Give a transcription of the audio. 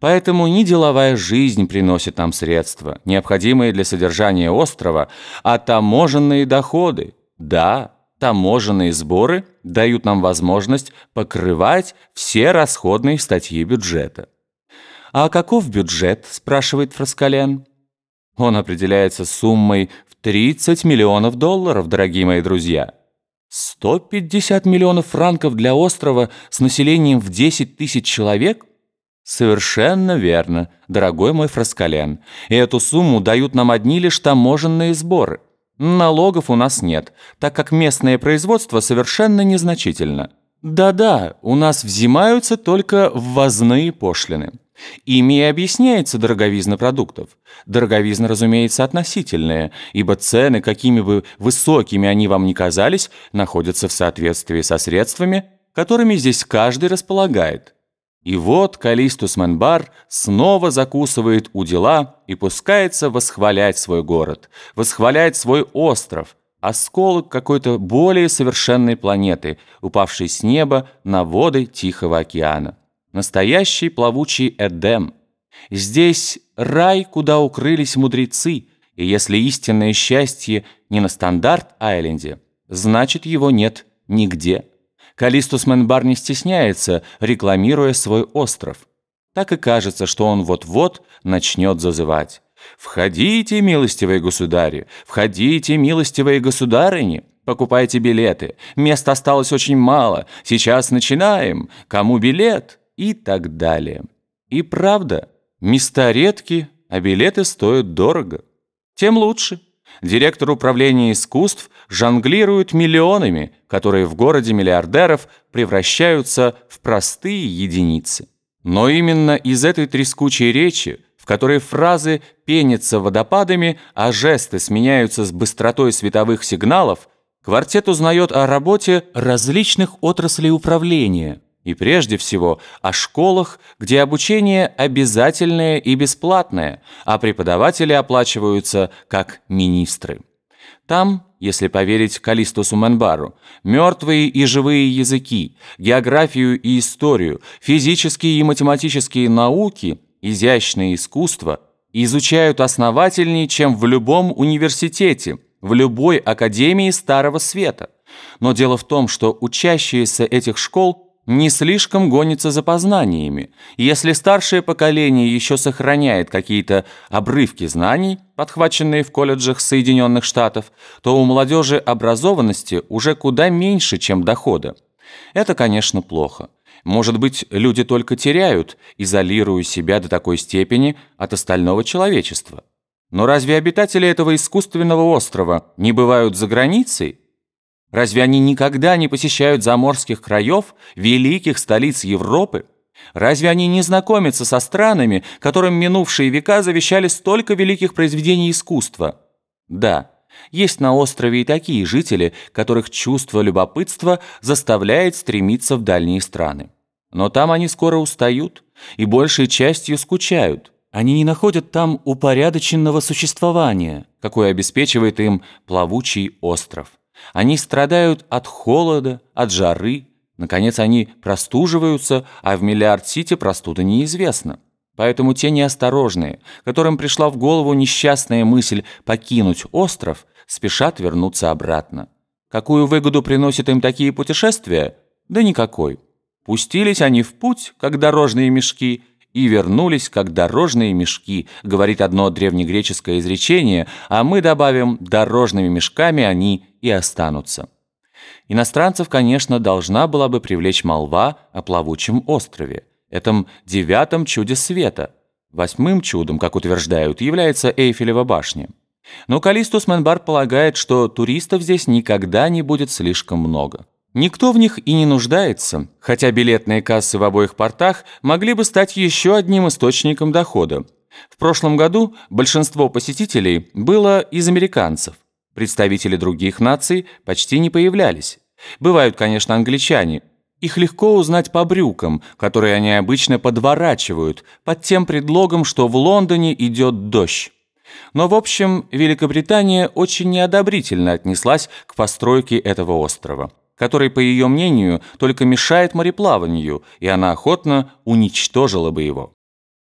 Поэтому не деловая жизнь приносит нам средства, необходимые для содержания острова, а таможенные доходы. Да, таможенные сборы дают нам возможность покрывать все расходные статьи бюджета. «А каков бюджет?» – спрашивает Фраскален. Он определяется суммой в 30 миллионов долларов, дорогие мои друзья. 150 миллионов франков для острова с населением в 10 тысяч человек? Совершенно верно, дорогой мой Фраскален. И эту сумму дают нам одни лишь таможенные сборы. Налогов у нас нет, так как местное производство совершенно незначительно. Да-да, у нас взимаются только ввозные пошлины. Ими и объясняется дороговизна продуктов. Дороговизна, разумеется, относительная, ибо цены, какими бы высокими они вам ни казались, находятся в соответствии со средствами, которыми здесь каждый располагает. И вот Калистус Менбар снова закусывает у дела и пускается восхвалять свой город, восхвалять свой остров, осколок какой-то более совершенной планеты, упавшей с неба на воды Тихого океана. Настоящий плавучий Эдем. Здесь рай, куда укрылись мудрецы, и если истинное счастье не на Стандарт-Айленде, значит его нет нигде. Калистус Менбар не стесняется, рекламируя свой остров. Так и кажется, что он вот-вот начнет зазывать. «Входите, милостивые государи! Входите, милостивые государыни! Покупайте билеты! Места осталось очень мало! Сейчас начинаем! Кому билет?» И так далее. И правда, места редки, а билеты стоят дорого. Тем лучше. Директор управления искусств жонглирует миллионами, которые в городе миллиардеров превращаются в простые единицы. Но именно из этой трескучей речи, в которой фразы пенятся водопадами, а жесты сменяются с быстротой световых сигналов, квартет узнает о работе различных отраслей управления – и прежде всего о школах, где обучение обязательное и бесплатное, а преподаватели оплачиваются как министры. Там, если поверить Калистусу Менбару, мертвые и живые языки, географию и историю, физические и математические науки, изящное искусство изучают основательнее, чем в любом университете, в любой академии Старого Света. Но дело в том, что учащиеся этих школ – не слишком гонится за познаниями. Если старшее поколение еще сохраняет какие-то обрывки знаний, подхваченные в колледжах Соединенных Штатов, то у молодежи образованности уже куда меньше, чем дохода. Это, конечно, плохо. Может быть, люди только теряют, изолируя себя до такой степени от остального человечества. Но разве обитатели этого искусственного острова не бывают за границей? Разве они никогда не посещают заморских краев, великих столиц Европы? Разве они не знакомятся со странами, которым минувшие века завещали столько великих произведений искусства? Да, есть на острове и такие жители, которых чувство любопытства заставляет стремиться в дальние страны. Но там они скоро устают и большей частью скучают. Они не находят там упорядоченного существования, какое обеспечивает им плавучий остров. Они страдают от холода, от жары. Наконец, они простуживаются, а в Миллиард-Сити простуда неизвестна. Поэтому те неосторожные, которым пришла в голову несчастная мысль покинуть остров, спешат вернуться обратно. Какую выгоду приносят им такие путешествия? Да никакой. Пустились они в путь, как дорожные мешки, и вернулись, как дорожные мешки, говорит одно древнегреческое изречение, а мы добавим «дорожными мешками они и останутся». Иностранцев, конечно, должна была бы привлечь молва о плавучем острове, этом девятом чуде света. Восьмым чудом, как утверждают, является Эйфелева башня. Но Калистус Менбар полагает, что туристов здесь никогда не будет слишком много. Никто в них и не нуждается, хотя билетные кассы в обоих портах могли бы стать еще одним источником дохода. В прошлом году большинство посетителей было из американцев. Представители других наций почти не появлялись. Бывают, конечно, англичане. Их легко узнать по брюкам, которые они обычно подворачивают, под тем предлогом, что в Лондоне идет дождь. Но, в общем, Великобритания очень неодобрительно отнеслась к постройке этого острова который, по ее мнению, только мешает мореплаванию, и она охотно уничтожила бы его.